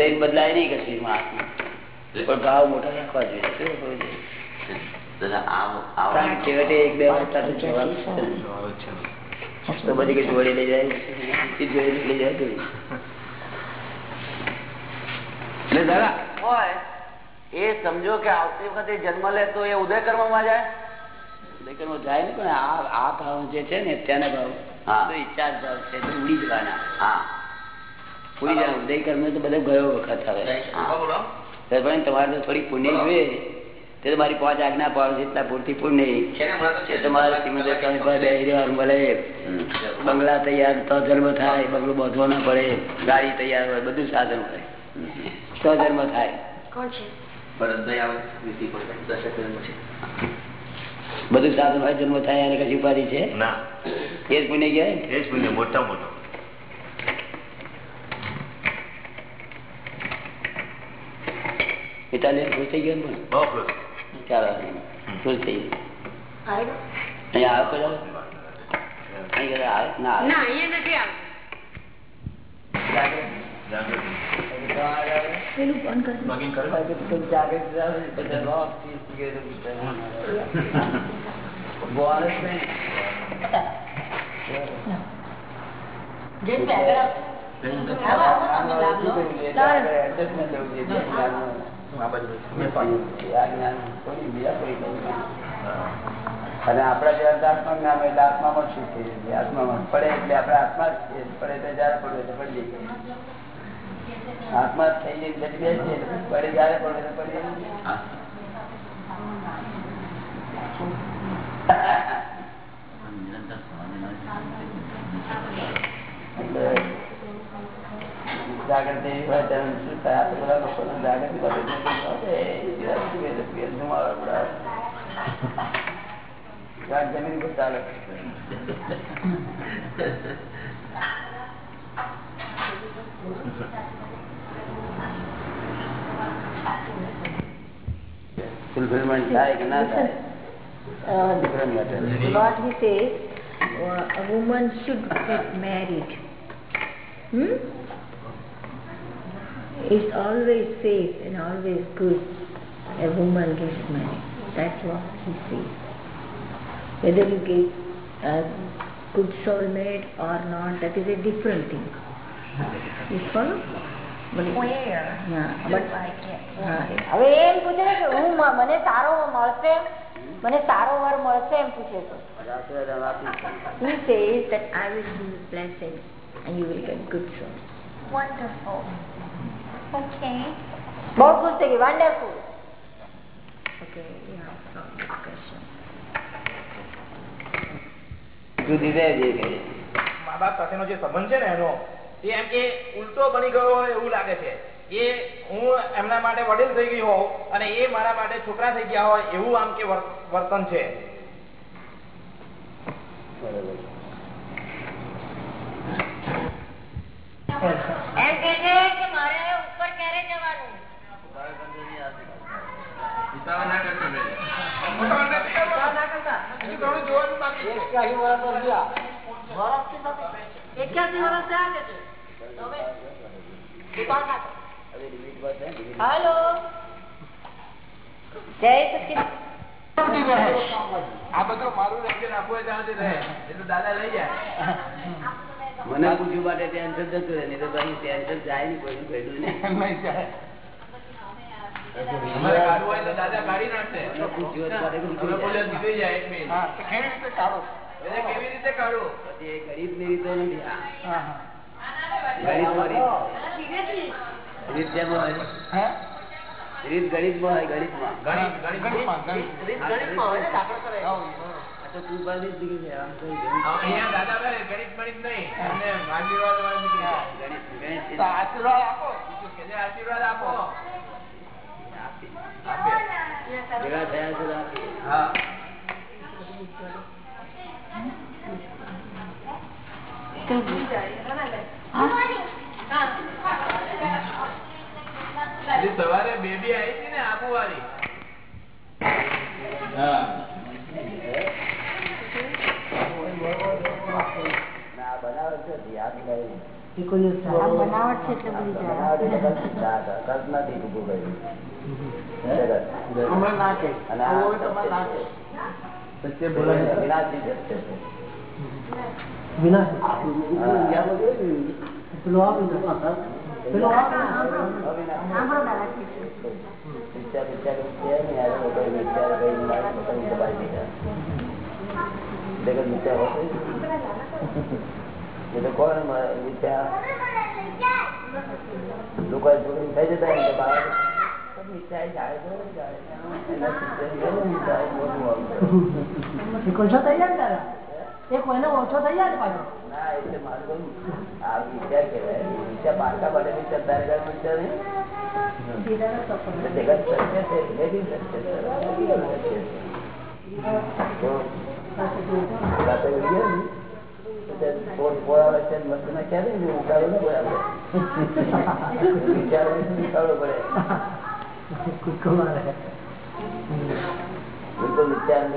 એટલે ઉદય બદલાય નહીં કશું આત્મા પણ ભાવ મોટા રાખવા જોઈએ શું કરવું જોઈએ છેવટે એક બે અવસ્થા તો જવાનું છે ને. તો બધી કઈ જોડી લઈ જાય જોડી લઈ જાય તો એટલે દાદા હોય એ સમજો કે આવતી વખતે જન્મ લે તો એ ઉદય કર્મમાં જાય ઉદયકરમાં જાય ને પણ આ આ ભાવ જે છે ને અત્યારના ભાવ હા. તો ઈચ્છા જ ભાવ છે તો ઉડી જવાના હા ઉડી જાય ઉદય કર્મ તો બધો ગયો વખત આવે. તમારે તો થોડી પુણ્ય જોઈએ. તે તો મારી પાંચ આજ્ઞા પાડો છે એટલા પૂરતી પુણ્ય. બંગલા તૈયાર તો ધર્મ થાય બંગલો બાંધવો ના પડે. ગાડી તૈયાર હોય બધું સાધન હોય. તો ધર્મ થાય. બધું સાધન હોય જન્મ થાય એને કશી ઉપાધિ છે? ના. એ જ પુણ્ય કહેવાય એ જ પુણ્ય મોટા મોટો. ઇટાલિયન ખુશ થઈ ગયો ને પણ બહુ ખુશ ચાલો ખુશ થઈ ગયો અહીંયા આવે કોઈ દાડો? અહીં કદાચ આવે ના આવે ના અહીંયા નથી આવતું જાગૃતિ પેલું બંધ કરી લોગિન કરે જાગૃત જાગૃત બધા રોગ થી સિગરેટ પીતા. બોનસ નહીં. જે પહેલા એડજસ્ટમેન્ટ અને આપણા જે આત્મા જ્ઞાન એટલે આત્મામાં શું થઈ જાય આત્મામાં પડે એટલે આપણે આત્મા જ છીએ. પડે તો જયારે પડે તો પડી જઈએ. આત્મા થઈ જઈને જતી જાય છે પડે જયારે પડે તો પડી એટલે જાગૃતિ હોય ત્યારે શું થાય? આપણે બધા લોકોને જાગૃતિ જમીન પર ચાલે. ફુલફિલમેન્ટ થાય કે ના થાય? Different matter. what he says, uh, a woman should get married. Hmm? It's always safe and always good a woman gets married. That's what he says. Whether you get a good soulmate or not, that is a different thing. You follow? But it- yeah, but હા, હવે એમ પૂછે છે કે હું મ- મને સારો મળશે મને સારો વર મળશે એમ પૂછે છે he says that I will be blessed and you will get good soul. Wonderful. Okay. બહુ ખુશ થઈ ગઈ વન્ડરફુલ Okay, yeah, કહે. મા બાપ સાથેનો જે સંબંધ છે ને એનો એ એમ કે ઉલટો બની ગયો હોય એવું લાગે છે એ હું એમના માટે વડીલ થઈ ગયો હોઉં અને એ મારા માટે છોકરા થઈ ગયા હોય એવું આમ કે વર્તન છે. એક્યાસી વર્ષ થયા કે છે હવે હાલો. જય સચિન આ બધું મારું રેન્જર આપવું હોય ત્યાં રહે. એ તો દાદા લઈ જાય. મને પૂછ્યું માટે ટેન્શન જતું રહે નહીં તો ભાઈ ટેન્શન જાય નહીં કોઈ કહેલું નહીં. જાય. જાય કેવી રીતે નથી. રીત. રીત જેમ હોય. રીત ગણિતમાં હોય ગણિતમાં ગણિત ગણિત રીત ગણિતમાં હોય ને દાખલો કરે આ તો તું પાસે જ નીકળી જાય. આમ કોઈ ગણિત અહીંયા દાદા કરે ગણિત ગણિત નહીં એમને આશીર્વાદ વાળા નીકળી જાય ગણિત ગણિત તો આશીર્વાદ આપો બીજું કે જે આશીર્વાદ આપો ભેગા થયા છે તો આપીએ. હા હજી સવારે બેબી આવી હતી ને આબુ વાળી બનાવટ છે એટલે બધી વિનાશી કોણ છોકરી થઈ જતા હોય તો બહાર જાય. એના મોટું આવું. દાદા એક મહિનો ઓછો થઈ જાય ને પાછો? ના એટલે મારું આ વિદ્યા કહેવાય. વિદ્યા પાકા માટે વિદ્યા તારે ઘર પડે આપણે. વિચારો ને બિલકુલ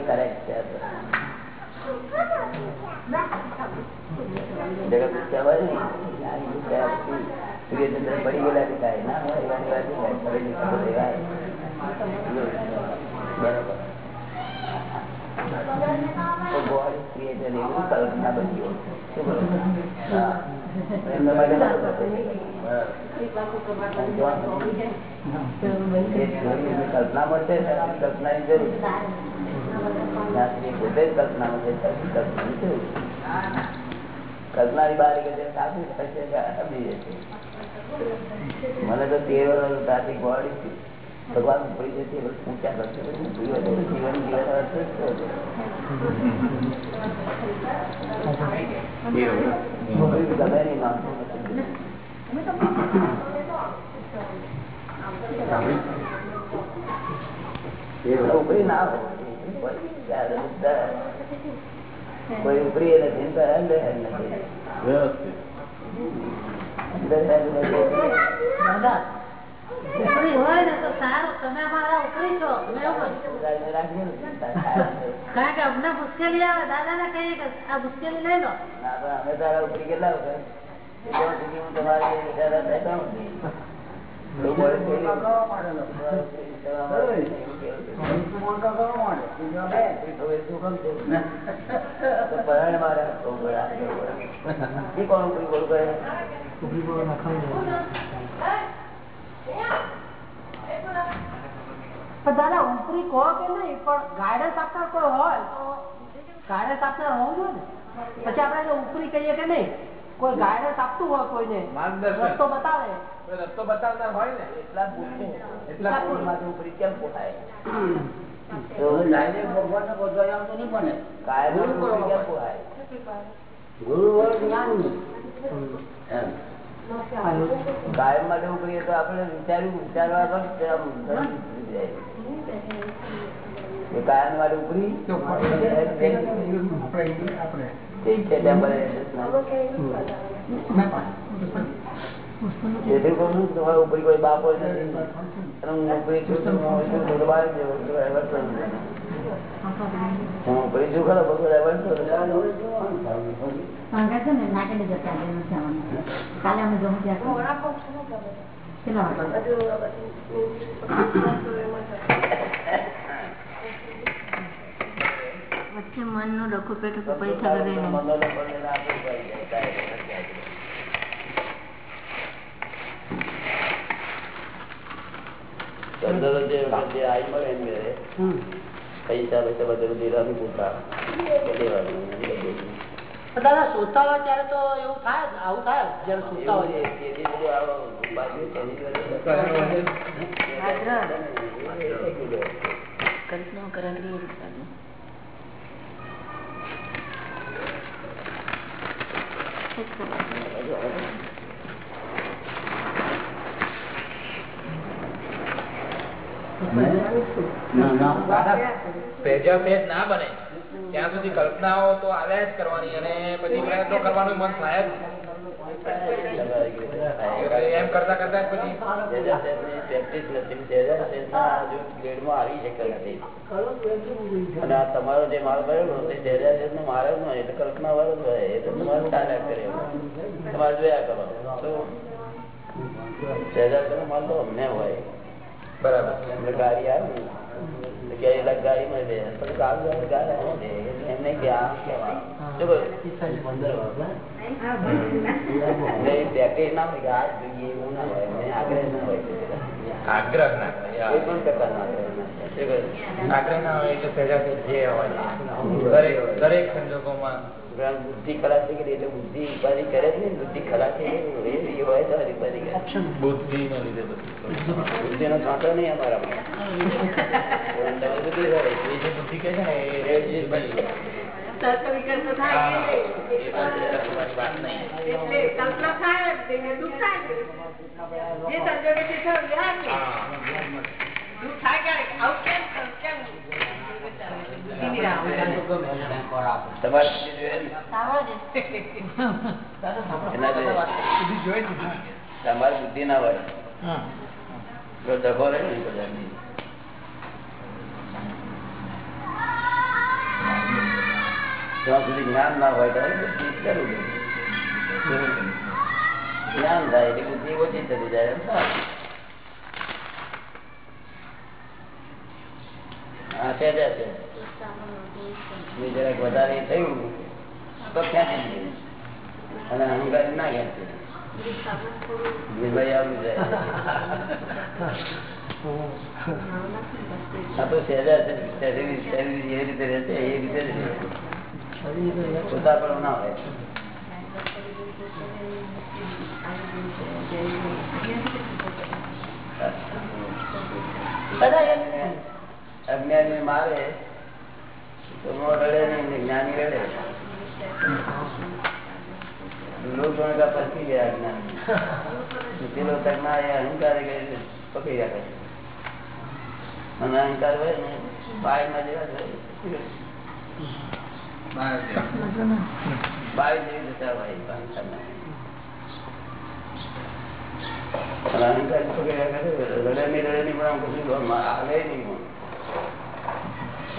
correct છે. જગત પડી ગયેલા દેખાય. ના હોય એવાની વાત દેખાય. કલ્પના મળશે કલ્પના ની જરૂર મને તો તેર વર્ષ ગોળી ભગવાન પડી જશે એ કરશે જીવન જીવન જીવન અર્થ જ શું છે? બધું ગમે નહીં માનતું નથી. ના હોય કોઈ ઉપરી નથી તમે ઉપરી છો. કારણ કે અમને મુશ્કેલી આવે દાદા ને કહીએ કે આ મુશ્કેલી લઈ લો અમે તારા ઉપરી કેટલા વખત દાદા ઉપરી કહો કે નહીં, પણ ગાઈડન્સ આપનાર કોઈ હોય તો ગાઈડન્સ આપનાર હોવું જોઈએ ને? પછી એને ઉપરી કહીએ કે નહીં? કોઈ ગાઈડન્સ આપતું હોય કોઈને? માર્ગદર્શન. રસ્તો બતાવે. રસ્તો બતાવનાર હોય ને? એટલા એટલા ઉપરી માંથી ઉપરી કેમ પોતાય કાયમ ઉપરી કેમ પોહાય ગુરુ હોય જ્ઞાન કાયમ માટે ઉપરી તો આપણે વિચાર્યું વિચારવા. એ કાયમ માટે ઉપરી. ઠીક છે ત્યાં તમારા ઉપરી કોઈ બાપ હોય નથી વચ્ચે મનનું પડે, પૈસા પૈસા બધું પૂછા. દાદા શોધતા હોય ત્યારે તો એવું થાય આવું થાય જયારે હોય. કલ્પના કરવાની ના બને. ત્યાં સુધી કલ્પનાઓ તો આવ્યા જ કરવાની અને પછી પ્રયત્નો કરવાનું મન થાય જ એમ કરતા કરતા પછી પ્રેક્ટિસ નથી સહેજાસેજના હજુ ગ્રેડમાં આવી શક્યો નથી. અને આ તમારો જે માલ ભર્યો તે નો મારે કલ્પના વાળો જ હોય એટલે તમારે ચાલ્યા કરે તમારે જોયા કરો તો સહેજાસેજ નો માલ તો અમને હોય. બરાબર. ગાડી આવે. ને તો કે એટલે ગાડી ગાડી આવે ગાડી આવે દે એટલે એમ નહીં કે આ કેવા? શું કહ્યું? બુદ્ધિ ખરાબ થઈ એટલે બુદ્ધિ ઉપાધિ કરે છે બુદ્ધિ ખરાબ થઈ હોય તો ઉપાધિ બુદ્ધિ ને લીધે બુદ્ધિ નહીં અમારા બુદ્ધિ કહે છે ને. તર્ક વિકલ્પ થાય એટલે કલ્પના થાય જ દુઃખ થાય જે સંજોગે તે થયું. દુઃખ થાય ક્યારેક? આવું કેમ? કેમ. તમારે બુદ્ધિ ને? હોય. તો ડખો રહે ને બધાની. જ્યાં સુધી જ્ઞાન ના હોય બુદ્ધિ જ્ઞાન થાય એટલે બુદ્ધિ ઓછી થતી જાય એમ વધારે થયું તો ક્યાંથી? અને અહંકાર ના ક્યાં નિર્ભય આ તો સહેજા છે શરીર રીતે રહેશે એ રીતે જ રહે પોતા પણ ના હોય અજ્ઞાની મારે તો નો રડે નહીં ને જ્ઞાની રડે લોકો પસી ગયા અજ્ઞાની પેલો તક ના એ અહંકાર એ પકડી રાખે અને અહંકાર હોય ને બાળમાં જેવા જ હોય બાળ જેવી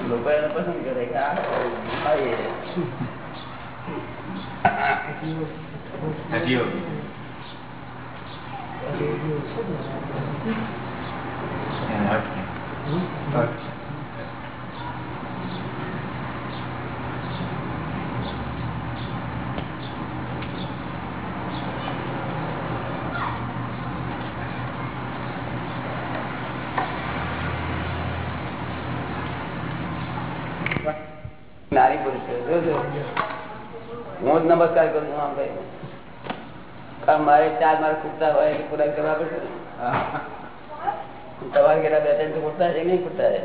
લોકો એને પસંદ કરે કે આ. નારી પુરુષ હું જ નમસ્કાર કરું છું આમ ભાઈ કારણ મારે ચાર માર્ક ખૂટતા હોય એટલે પૂરા કરવા પડશે તમારે કેટલા બે ત્રણ તો ખૂટતા છે નહીં ખૂટતા છે.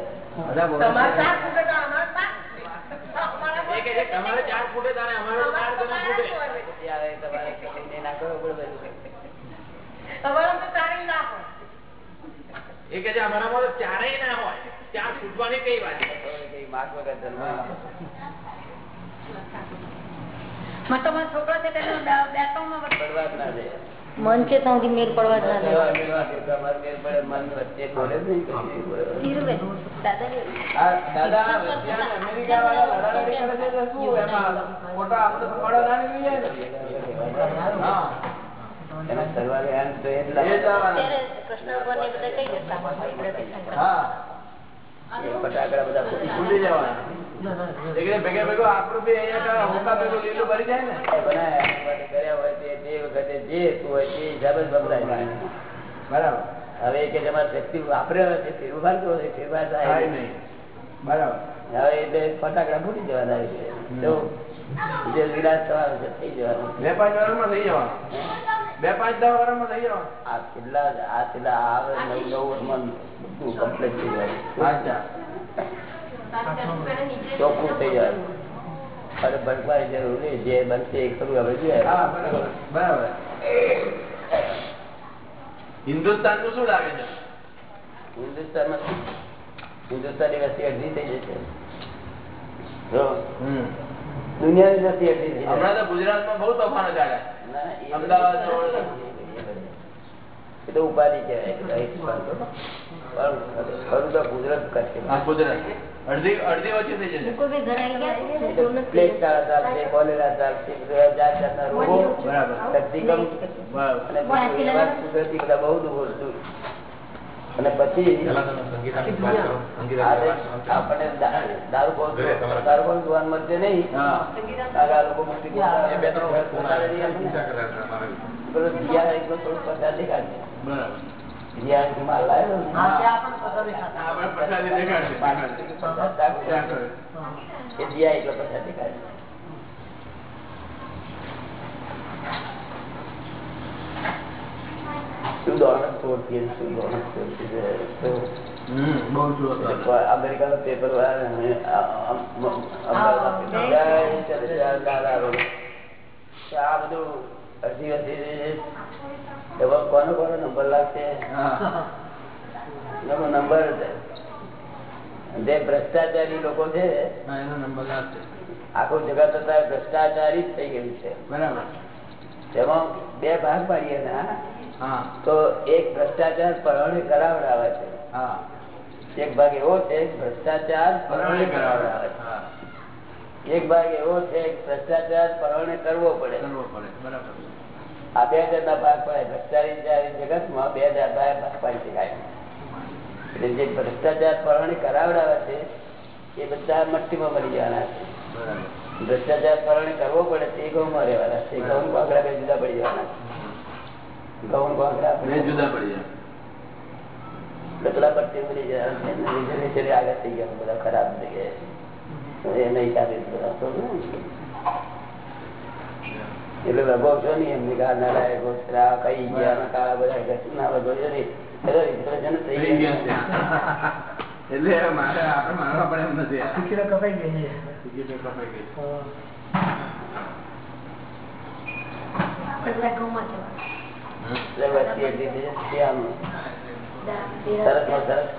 ચારેય ના હોય. એ કે છે અમારામાં તો ચારેય ના હોય. ચાર ફૂટવાની કઈ વાત છે? કઈ માર્ક વગર જન્મમાં તમારો છોકરો છે તેનો ડ- બે ત્રણમાં પડવા જ ના દે. મન છે સુધી મેળ પડવા જ ના દે. ફટાકડા બધા ફૂટી જવાના. હવે કે તમારે શક્તિ વાપરે છે ફેરફાર તો હોય, ફેરફાર થાય થાય નહીં. નહીં. બરાબર. હવે એટલે ફટાકડા ફૂટી જવાના છે જે વિનાશ થવાનો છે થઈ જવાનું બે પાંચ વર્ષમાં થઈ જવાનું. બે પાંચ દસ વર્ષમાં થઈ જવાનું. આ છેલ્લા આ છેલ્લા આવે નવ નવ વર્ષમાં બધું કમ્પ્લીટ થઈ જાય. ચોખ્ખું થઈ જાય. અરે ભટકવાની જરૂર નહીં જે બનશે એ ખરું હવે જોઈએ. બરાબર બરાબર. હિન્દુસ્તાનનું શું લાગે છે? હિન્દુસ્તાનમાં હિન્દુસ્તાની વસ્તી અડધી થઈ જશે. દુનિયાની નથી એટલી થઈ હમણાં તો ગુજરાતમાં બહુ તોફાનો ચાલે. ના, અમદાવાદ એ તો ઉપાધિ કહેવાય. અને પછી આપણને દારૂ કોણ દારૂ કોણ જોવા મળશે નહીં. આ લોકો મુક્તિ ને. થોડું પચાસ દેખાડશે બરાબર. જીયા નો પેપર વાળા આ બધું અડધી કોનો કોનો નંબર લાગશે? નંબર જે ભ્રષ્ટાચારી લોકો છે એનો નંબર લાગશે. આખું જગત અત્યારે ભ્રષ્ટાચારી જ થઈ ગયું છે. બરાબર. તેમાં બે ભાગ પાડીએ ના હા? તો એક ભ્રષ્ટાચાર પરણે કરાવડાવે છે. હા. એક ભાગ એવો છે ભ્રષ્ટાચાર પરણે કરાવડાવે છે એક ભાગ એવો છે ભ્રષ્ટાચાર પરવણે કરવો પડે. કરવો પડે બરાબર. આ બે જાતના ભાગ પડે. ભ્રષ્ટાચારી જગતમાં બે હજાર ભાગ પાડી શકાય. એટલે જે ભ્રષ્ટાચાર પરવણે કરાવડાવે છે એ બધા મટ્ટીમાં મરી જવાના છે. ભ્રષ્ટાચાર પરવણે કરવો પડે તે ઘઉંમાં રહેવાના છે. ઘઉં કોંકડા બે જુદા પડી જવાના છે. ઘઉં કોંકડા બે જુદા પડી જાય. લકડા પટ્ટી મળી જવાના છે. આગળ થઈ ગયા. બધા ખરાબ થઈ ગયા તો ને. એટલે લગભગ છો ને એમની કાર ના લાયકો છે. કઈ ગયા કાળા બધા ઘસી ના બધો છે ને. એટલે મારે આપણે મારવા પડે એમ નથી ટિકિટો કપાઈ ગઈ બધા કપાઈ જવા એટલે આમ સરસમાં સરસ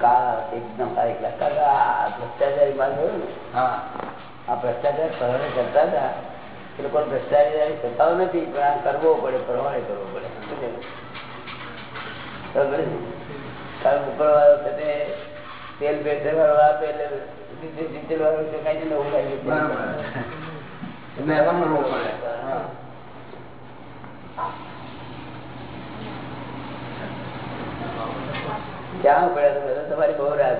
એકદમ ભ્રષ્ટાચારી માલ ગયો ને આ ભ્રષ્ટાચાર પરવાને કરતા હતા. એ લોકો ભ્રષ્ટાચારી થતા નથી પણ આ કરવો પડે પરવાને કરવો પડે? કારણ ઉપરવાળો છે તે તેલ વાળો આપે એટલે ડીઝલ વાળો છે કાંઈ નવું લાગે બરાબર. એટલે પડે. ક્યાં પડ્યા તમારી બહુ રાહ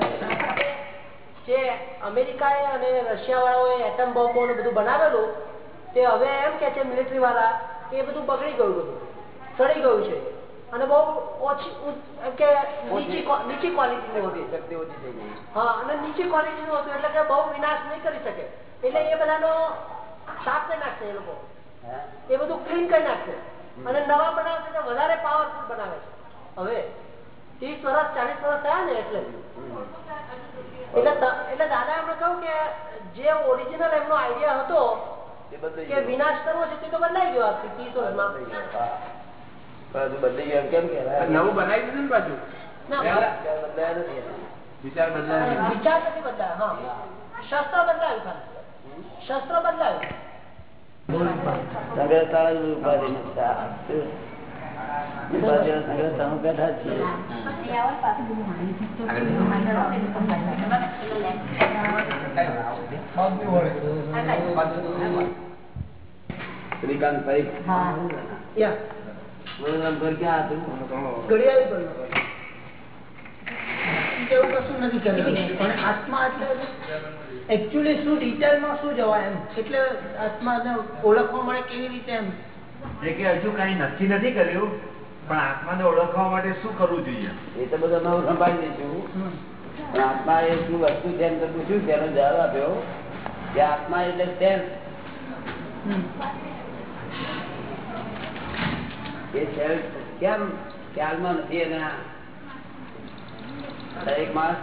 જે અમેરિકાએ અને રશિયા વાળાઓએ એટમ બોમ્બો બધું બનાવેલું તે હવે એમ કે છે મિલિટરી વાળા કે એ બધું બગડી ગયું બધું સડી ગયું છે. અને બહુ ઓછી કે નીચી ક્વોલિટી હતું શક્તિ ઓછી થઈ ગઈ. હા અને નીચી ક્વોલિટીનું હતું એટલે કે બહુ વિનાશ નહીં કરી શકે. એટલે એ બધાનો સાફ કરી નાખશે એ લોકો. એ બધું ક્લીન કરી નાખશે અને નવા બનાવશે વધારે પાવરફુલ બનાવે છે. હવે ત્રીસ વર્ષ ચાલીસ વર્ષ થયા ને એટલે. એટલે દાદા એમણે કહ્યું કે જે ઓરિજિનલ એમનો આઈડિયા હતો કે વિનાશ કરવો છે તે તો બદલાઈ ગયો આજથી ત્રીસ વર્ષમાં. બદલાઈ ગયું. કેમ કહેવાય? નવું બનાવી દીધું ને પાછું? વિચાર? બદલાયા નથી એના. વિચાર બદલાય વિચાર નથી બદલાયો હા. શસ્ત્ર બદલાયું ખાલી. શસ્ત્ર બદલાયું. શ્રીકાંત ભાઈ. કશું નથી કર્યું પણ આત્મા એટલે એકચ્યુઅલી શું ડિટેલમાં શું જવાય એમ? એટલે આત્માને ઓળખવા મળે કેવી રીતે એમ? એ કે હજુ કઈ નક્કી નથી કર્યું, પણ આત્માને ઓળખવા માટે શું કરવું જોઈએ? એ તો બધું નવું સંભાળી દઈશું પણ આત્મા એ શું વસ્તુ છે એમ તો પૂછ્યું તેનો જવાબ આપ્યો. કે આત્મા એટલે સેલ્ફ એ સેલ્ફ કેમ ખ્યાલમાં નથી એના? દરેક માણસ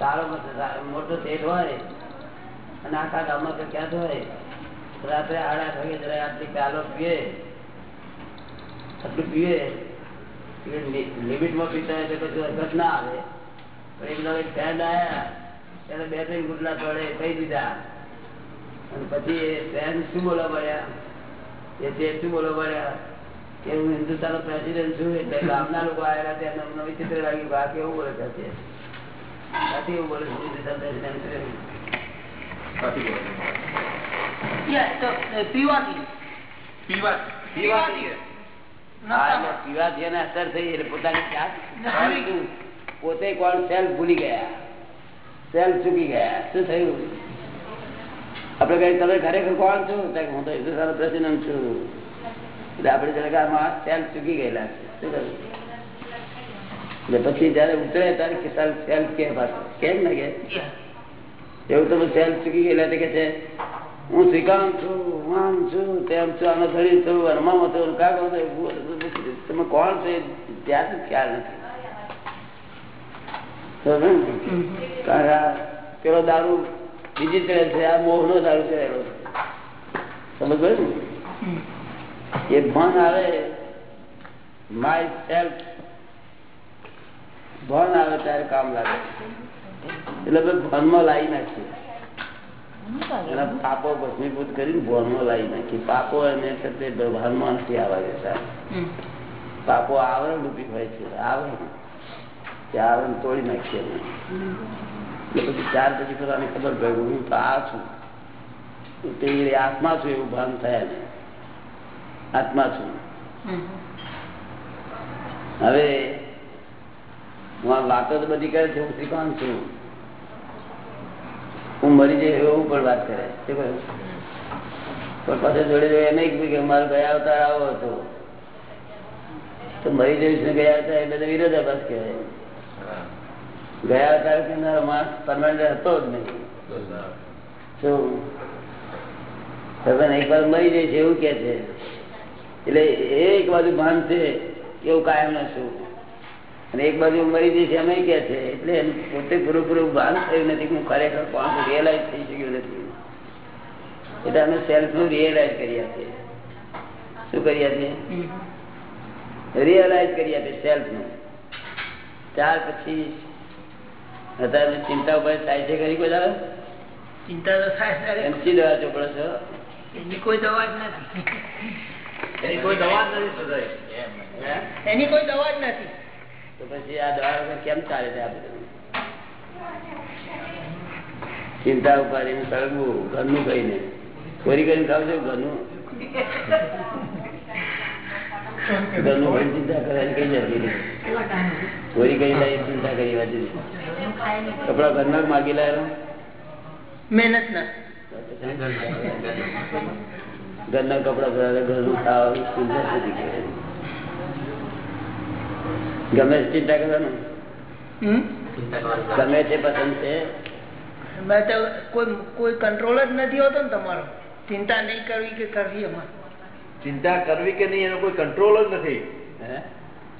સારો મોટો શેઠ હોય, અને આખા ગામમાં તો ક્યાં હોય રાત્રે આડા થઈએ જરા આટલી પ્યાલો પીએ. આટલું પીએ લિમિટમાં પીતા હોય તો કશું અસર ના આવે. પણ એક દાડો ફેન આવ્યા ત્યારે બે ત્રણ ગુટલા પડે કહી દીધા. અને પછી એ ફેન શું બોલવા પડ્યા? એ શું બોલા પડ્યા? કે હું હિન્દુસ્તાનનો પ્રેસિડેન્ટ છું, એટલે ગામના લોકો આવેલા ત્યાં અમને વિચિત્ર લાગ્યું કે આ કેવું બોલે છે. સાચી એવું બોલે છે પ્રેસિડેન્ટ છું. પીવાથી પીવાથી હા, એટલે પીવાથી એને અસર થઈ એટલે પોતાની જાત શું? પોતે કોણ સેલ્ફ ભૂલી ગયા સેલ્ફ ચૂકી ગયા શું થયું આપડે કઈ તમે ખરેખર કોણ છો તો કે હું તો હિન્દુસ્તાન પ્રેસિડેન્ટ છું એટલે આપણે જરા આમાં સેલ્ફ ચૂકી ગયેલા છે શું કહ્યું એટલે પછી જયારે ઉતરે ત્યારે કે સેલ્ફ સેલ્ફ કે પાછો કેમ ને કે એવું તમે સેલ્ફ ચૂકી ગયેલા તે કે છે હું શ્રીકાંત છું આમ છું, તેમ છું, આનો ધણી છું એવું બધું. તમે કોણ છો ત્યાં ખ્યાલ નથી. પેલો દારૂ બીજી તરફ છે, આ મોહ નો દારૂ ચડેલો છે. સમજ ગયું એ ભણ આવે માય સેલ્ફ ભણ આવે ત્યારે કામ લાગે. એટલે અમે ભાનમાં લાવી નાખીએ. એના પાપો ભસ્મીભૂત કરીને ભાનમાં લાવી નાખી. પાપો એને તે ભાનમાં આવે છે પાપો આવરણ રૂપી હોય છે. આવરણ તે આવરણ તોડી નાખીએ પછી ત્યાર પછી પોતાને ખબર પડી હું તો આ છું. તે આત્મા છું એવું ભાન થયા ને. આત્મા છું. હવે હું આ વાતો તો બધી કરે છે હું શ્રીકાંત છું. હું મરી જઈ એવું પણ વાત કરે પણ પાછળ જોડે જોડે એમ કે મારો ગયા અવતાર આવો હતો. તો મરી જઈશ ગયા અવતાર એ બધા વિરોધાભાસ કહેવાય. ગયા અવતાર કે માણસ પરમાનન્ટ હતો જ નહીં. શું એક વાર મરી છે એવું કે છે. એટલે એક બાજુ ભાન છે એવું કાયમ ન છું અને એક બાજુ મરી જશે છે એમ કે છે. એટલે પોતે પૂરેપૂરું ભાન થયું નથી હું ખરેખર કોણ રિયલાઇઝ થઈ શક્યું નથી. એટલે અમે સેલ્ફનું રિયલાઇઝ કરી આપીએ શું કરી આપીએ રિયલાઇઝ કરી આપીએ સેલ્ફનું ત્યાર પછી અત્યારે ચિંતા ઉપર થાય છે કરી કોઈ દાદા ચિંતા તો થાય એમસી દવા ચોપડો છો? એની કોઈ દવા જ નથી. એની કોઈ દવા જ નથી એની કોઈ દવા જ નથી. તો પછી આ દવા વગર કેમ ચાલે છે ચિંતા ઉપાડીને સળગવું ઘરનું કહીને ચોરી કરીને ખાવ છો ઘરનું? ઘરનું કઈ ચિંતા કરવાની કઈ જરૂરી નથી. ચોરી કરી લાવી ચિંતા કરી વાંચી કપડા ઘરના જ માગી લાવ્યો મહેનત ના. ઘરના કપડા ઘરનું ખાવાનું ચિંતા નથી કરવાની. ગમે તે ચિંતા કરવાનું. ગમે તે પસંદ છે. મેં તો કોઈ કોઈ કંટ્રોલ જ નથી હોતો ને તમારો. ચિંતા નહીં કરવી કે કરવી એમાં ચિંતા કરવી કે નહીં એનો કોઈ કંટ્રોલ જ નથી. હે?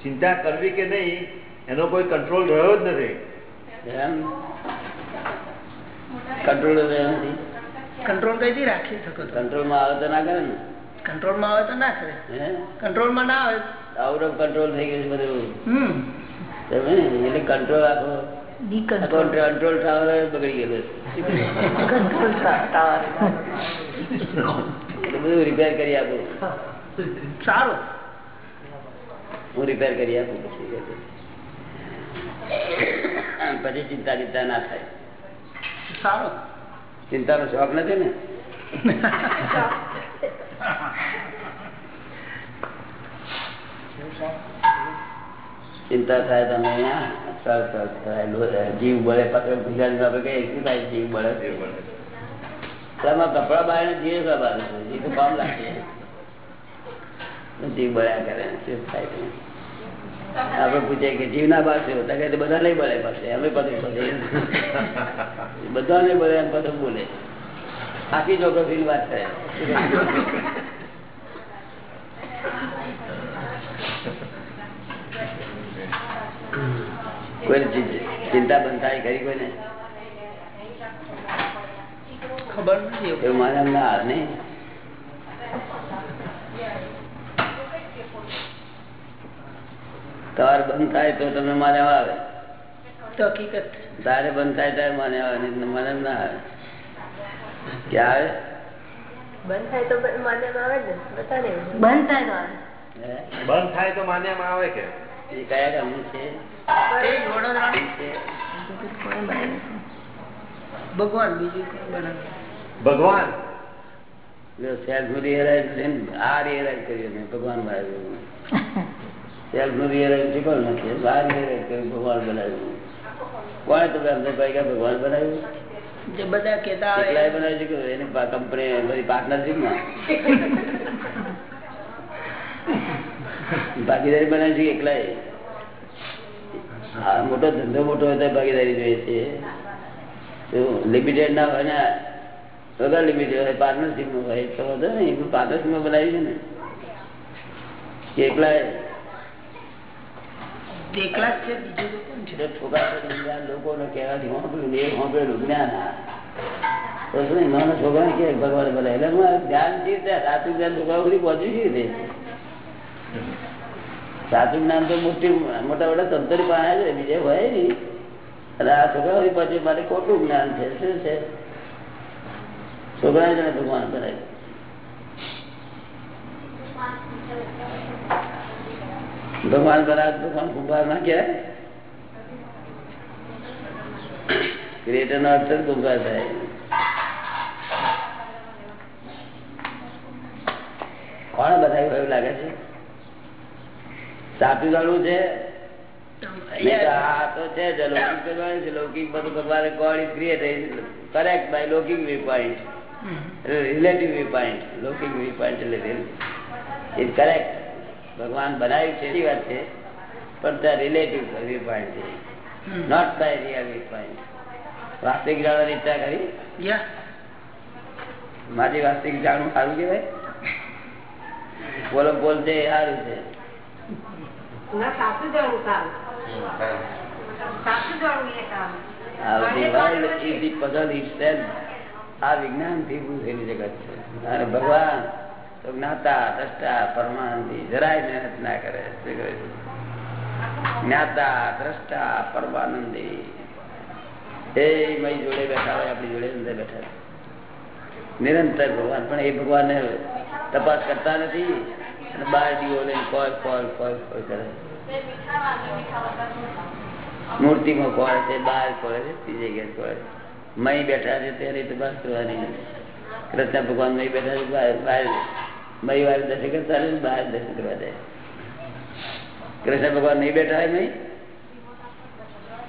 ચિંતા કરવી કે નહીં એનો કોઈ કંટ્રોલ રહ્યો જ નથી. એમ? કંટ્રોલ નથી. કંટ્રોલ કઈથી રાખી શકો કંટ્રોલમાં કંટ્રોલમાં આવે તો ના કરે ને? કંટ્રોલમાં આવે તો ના કરે. કંટ્રોલમાં ના આવે. આઉટ ઓફ કંટ્રોલ થઈ ગયું બધું. હમ. તમે એટલે કંટ્રોલ આખો આખો કંટ્રોલ ટાવર બગડી ગયેલો કંટ્રોલ ટાવર બધું રિપેર કરી આપું. સારું. હું રિપેર કરી આપું પછી. પછી ચિંતા ચિંતા ના થાય. સારું. ચિંતાનો શોખ નથી ને? ચિંતા થાય તમે અહીંયા થાય. જીવ બળે પકડ ગુજરાતીમાં આપણે શું થાય જીવ બળે? કપડા બાળે. જીવ કપડા જીવ તો કામ લાગે. જીવ બળ્યા કરે શું થાય આપડે પૂછીએ કે જીવ ના કે બધા નહીં બળે પાસે અમે પછી બધે નહીં બળે એમ પછી બોલે. આખી જોગ્રાફી વાત કરે કોઈ ચિંતા બંધ થાય ખરી કોઈને? ખબર નથી એવું. ના નહીં. તમારે બંધ થાય તો તમને મારે આવે. હકીકત. તારે બંધ થાય ત્યારે મને આવે નહીં મને ના આવે. ક્યાં આવે? બંધ થાય તો માન્યમાં આવે ને બંધ થાય તો આવે. બંધ થાય તો માન્યામાં આવે કે? એ કયા ગામનું છે? છે? ભગવાન બીજું ભગવાન? નું આ કર્યું ભગવાન બનાવ્યું. self નું realize શીખવાડ્યું નથી? આ realize કર્યું ભગવાન બનાવ્યું. કોણે તમને અંદર ભાઈ કે ભગવાન બનાવ્યું? જે બધા કેતા એકલાએ બનાવ્યું છે કે એની કંપની બધી પાર્ટનરશીપમાં ભાગીદારી બને છે એકલા મોટો ધંધો મોટો હોય તો ભાગીદારી જોઈએ છે. લિમિટેડ ના હોય ને વગર લિમિટેડ હોય પાર્ટનરશીપનું હોય તો વધુ ને એનું પાર્ટનરશીપમાં બનાવી છે ને. એકલા જ છે બીજું છોકરા લોકોને કહેવાથી હોંભળ્યું ને. એ હોંભળેલું જ્ઞાન છોકરાને કે ભગવાન બોલાય એટલે ધ્યાન આ રાત્રિ ધ્યાન છોકરા સુધી પહોંચ્યું છે. સાચું જ્ઞાન તો મોટી, મોટા મોટા તંતરી પાસે છે બીજે હોય નહીં. અને આ છોકરા સુધી મારે ખોટું જ્ઞાન છે, શું છે? છોકરા જ ભગવાન બનાય ભગવાન બનાવે ભગવાન કુંભાર ના કહેવાય? ક્રિએટર નો અર્થ કુંભાર થાય. કોણ બધાય એવું લાગે છે? સાચું જાણવું છે? આ તો છે જ લૌકિક કરવાનું છે. લૌકિક બધું ભગવાને ઇઝ ક્રિએટ કરેક્ટ બાય લૌકિક view point relative view point લૌકિક વ્યૂ પોઈન્ટ એટલે ઇઝ કરેક્ટ ભગવાન બનાવ્યું છે એની વાત છે. પણ ત્યાં રિલેટિવ વ્યૂ પોઈન્ટ છે. Not by real view point વાસ્તવિક જાણવાની ઈચ્છા કરી? મારી વાસ્તવિક જાણવું સારું કહેવાય? બોલો બોલ છે સારું છે. સાચું જાણવું સારું સાચું જાણવું એ સારું આ બધી world is the puzzle itself. આ વિજ્ઞાનથી ઉભું થયેલું જગત છે. અને ભગવાન તો જ્ઞાતા દ્રષ્ટા પરમાનંદી જરાય મહેનત ના કરે. શું કરે છે? જ્ઞાતા દ્રષ્ટા પરમાનંદી એ મય જોડે બેઠા હોય આપણી જોડે અંદર બેઠા નિરંતર ભગવાન પણ એ ભગવાન તપાસ કરતા નથી. અને બાર દીવો લઈને કોલ કોલ કોલ કોલ કરે. મૂર્તિમાં કોળે છે બાર કોળે છે ત્રીજી ઘેર કોળે મય બેઠા છે, ત્યારે બસ કરવાની કૃષ્ણ ભગવાન મય બેઠા છે, બહાર બહાર મય વાર દર્શન કરતા રહે, બહાર દર્શન કરવા જાય. કૃષ્ણ ભગવાન નહીં બેઠા હોય મય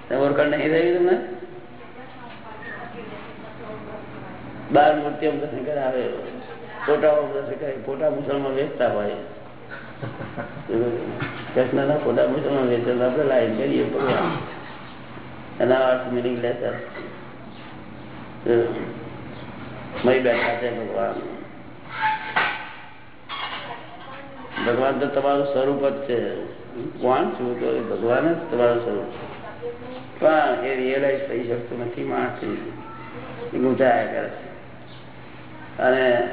તમે નહીં રહ્યું તમને? બાર મૂર્તિઓ દર્શન કરાવે. દર્શન ફોટા મુસલમાન વેચતા હોય. કૃષ્ણ ના ફોટા મુસલમાન વેચતા આપણે લાઈન કરીએ ભગવાન એના અર્થ મિનિંગ લેતા. ભગવાન. તો તમારું સ્વરૂપ જ છે. કોણ છું તો ભગવાન જ તમારું સ્વરૂપ છે. પણ એ રિયલાઇઝ થઈ શકતું નથી માણસ એ ગુંચાયા કરે છે. અને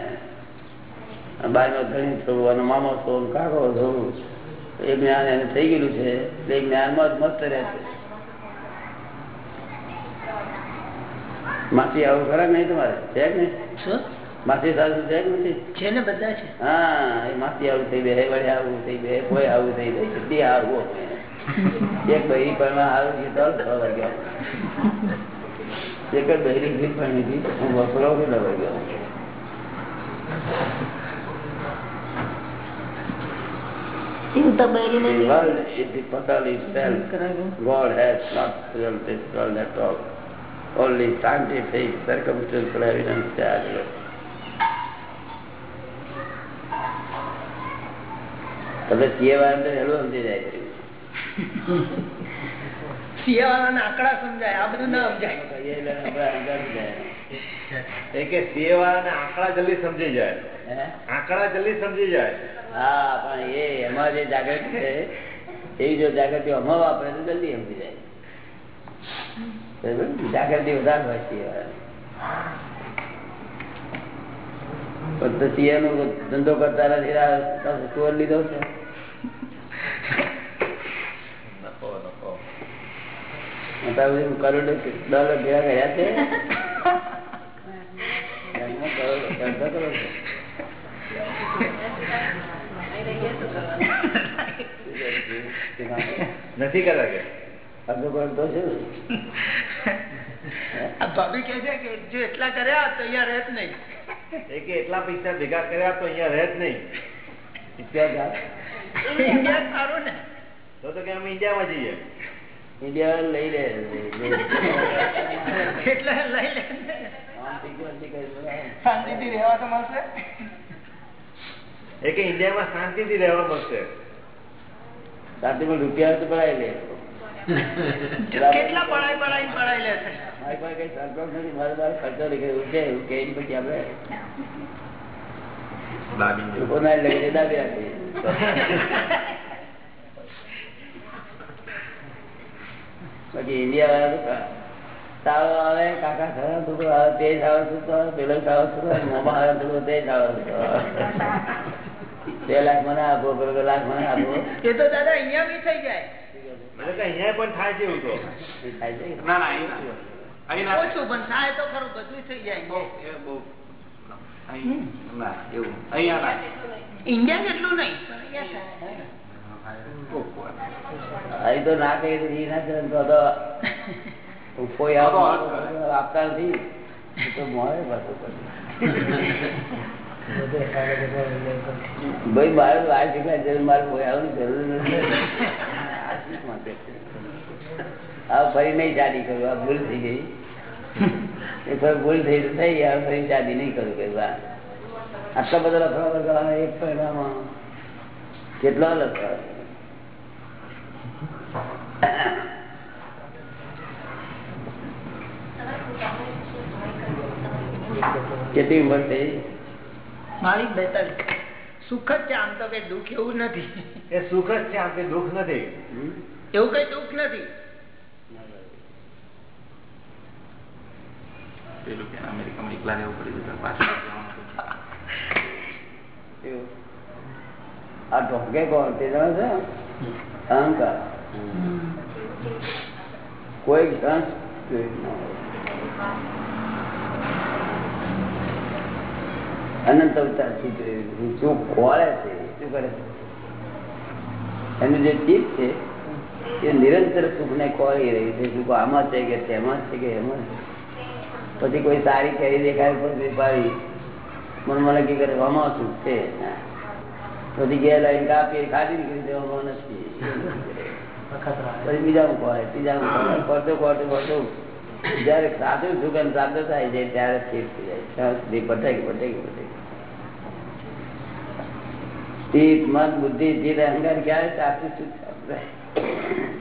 બાયનો ધણી થવું અને મામો થવું કાકો થવું. એ જ્ઞાન એને થઈ ગયેલું છે. એ જ્ઞાનમાં જ મસ્ત રહે છે. માસી આવું ખરા નહીં તમારે? છે કે નહીં? માસી સાસુ છે કે નથી? છે ને બધા છે. હા એ માસી આવું થઈ બે વડે આવું થઈ બે કોઈ આવું થઈ બે સિદ્ધિ આવું એક બહેરી પણ આવું છે તો છ વાગ્યા એક જ બહેરી ભીડ પણ નથી હું વપરો કેટલો વાગ્યો એવું તો બૈરીને The world is the puzzle itself. God has not puzzled this world at all. Only scientific circumstantial evidence આ જગત. તમે તો હેલું સમજી જાય આંકડા સમજાય આ બધું ના સમજાય. કે આંકડા જલ્દી સમજી જાય. આંકડા જલ્દી સમજી જાય. હા પણ એ એમાં જે જાગૃતિ છે એવી જો જાગૃતિ આમાં વાપરે તો જલ્દી સમજી જાય. જાગૃતિ વધારે હોય છે ધંધો કરતા નથી લીધો છે નફો નફો અત્યાર સુધી કરોડો ડોલર ભેગા કર્યા છે બેંકમાં કરોડો ધંધો કરો છો. નથી કરા કે? અડધો કરોડ તો છે. ભાભી કે છે કે જો એટલા કર્યા તો અહીંયા રહેત નહીં. એ કે એટલા પૈસા ભેગા કર્યા તો અહીંયા રહેત નહીં. ઇન્ડિયા સારું ને. તો તો કે અમે ઇન્ડિયામાં જઈએ. ઇન્ડિયા લઈ લે. એટલે લઈ લે? શાંતિથી રહેવા તો મળશે. એ કે ઇન્ડિયામાં શાંતિથી રહેવા મળશે. શાંતિમાં રૂપિયા તો પડાય લે. કેટલા પડાય પડાય પડાઈ લેશે મારી પાસે કઈ સરપ્લસ નથી. મારે મારે ખર્ચો નીકળ્યો છે એવું કે એની પછી આપણે લોકોના લઈને દાબી રાખીએ. બાકી ઇન્ડિયા વાળા આવે કાકા ખરા તો આવે તે જ આવે છે તો પેલો જ આવે છે મોમાં આવે તો તે જ આવે છે બે લાખ મને આપો પેલો લાખ મને આપો. એ તો દાદા અહીંયા બી થઈ જાય. અહીંયા પણ થાય છે એવું તો. થાય છે? ના ના ઓછું પણ થાય તો ખરું બધું થઈ જાય. બહુ બહુ. અહીં ના એવું. અહીંયા ના. ઇન્ડિયા જેટલું નહીં. અહીં તો ના કહીએ તો ઈ ના કરે તો તો કોઈ આપ- આપતા નથી એ તો મોડે પાછું કરે. ભાઈ મારે લાલ ટીકા જરૂર મારે કોઈ આવવાની જરૂર નથી આશીષ માટે છે. આ ફરી નહીં શાદી કરું આ ભૂલ થઈ ગઈ એ ફરી ભૂલ થઈ તો થઈ આ ફરી શાદી નહીં કરું કે વાહ આટલા બધા લફડા લગાવવાના એક પરિણામમાં કેટલા લફડા કેટલી ઉંમર થઈ મારી બેતાલીસ સુખ જ છે આમ તો કઈ દુઃખ એવું નથી એ સુખ જ છે આમ કે દુઃખ નથી હમ? એવું કઈ દુઃખ નથી પેલું કે અમેરિકામાં એકલા રહેવું પડ્યું હતું પાછું જવાનું હતું. એવું. આ ઢોકે કોણ તે જાણો છો અહંકાર કોઈ ક્ષણ જોયું ન હોય. અનંત અવતારથી જોયું શું ખોળે છે શું કરે છે? એનું જે ચીજ છે એ નિરંતર સુખને ખોળી રહી છે. સુખ આમાં છે કે તેમાં છે કે એમાં પછી કોઈ સારી કેરી દેખાય પણ વેપારી મન મને કે કરે આમાં સુખ છે? પછી ગયા લાઈન કાપી ખાધી નીકળી દેવામાં નથી. પછી બીજા ખોળે ત્રીજા ખોળે ખોરતો ખોરતો ખોરતો જયારે સાચું સુખ અને પ્રાપ્ત થાય છે ત્યારે સ્થિર થઈ જાય ત્યાં સુધી પટેક પટેક પટેક ચિત્ત મન બુદ્ધિ જીત અહંકાર ક્યારે સાચું સુખ પ્રાપ્ત થાય?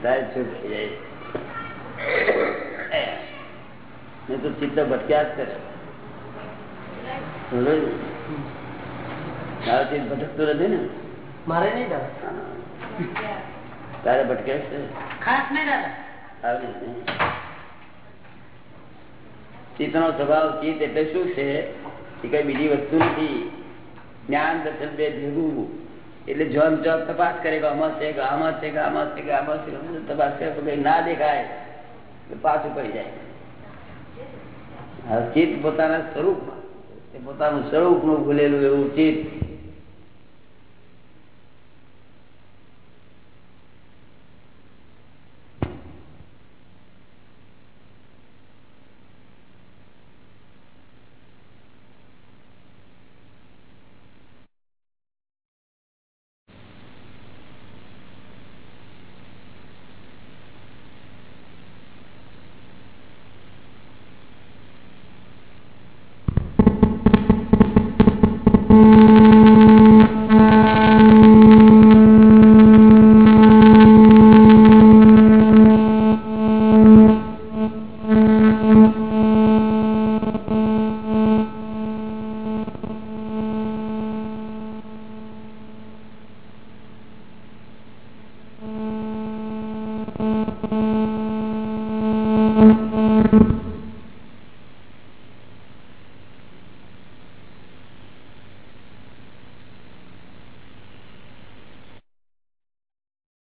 ત્યારે સુખ થઈ જાય? નહીં તો ચિત્ત ભટક્યા જ કરે. સમજો ને? તારું ચિત્ત ભટકતું નથી ને? મારે નહીં દાદા. હા. તારે ભટકે છે ખાસ નહીં દાદા. આવે ને? ચિત્તનો સ્વભાવ ચિત્ત એટલે શું છે? એ કઈ બીજી વસ્તુ નથી. જ્ઞાન, દર્શન બે ભેગું એટલે જોમ જોમ તપાસ કરે કે આમાં છે, કે આમાં છે, કે આમાં છે, કે આમાં છે તપાસ કરે તો કઈ ના દેખાય તો પાછું પડી જાય. ચિત્ત પોતાના સ્વરૂપમાં. પોતાનું પોતાનું સ્વરૂપનું ભૂલેલું એવું ચિત્ત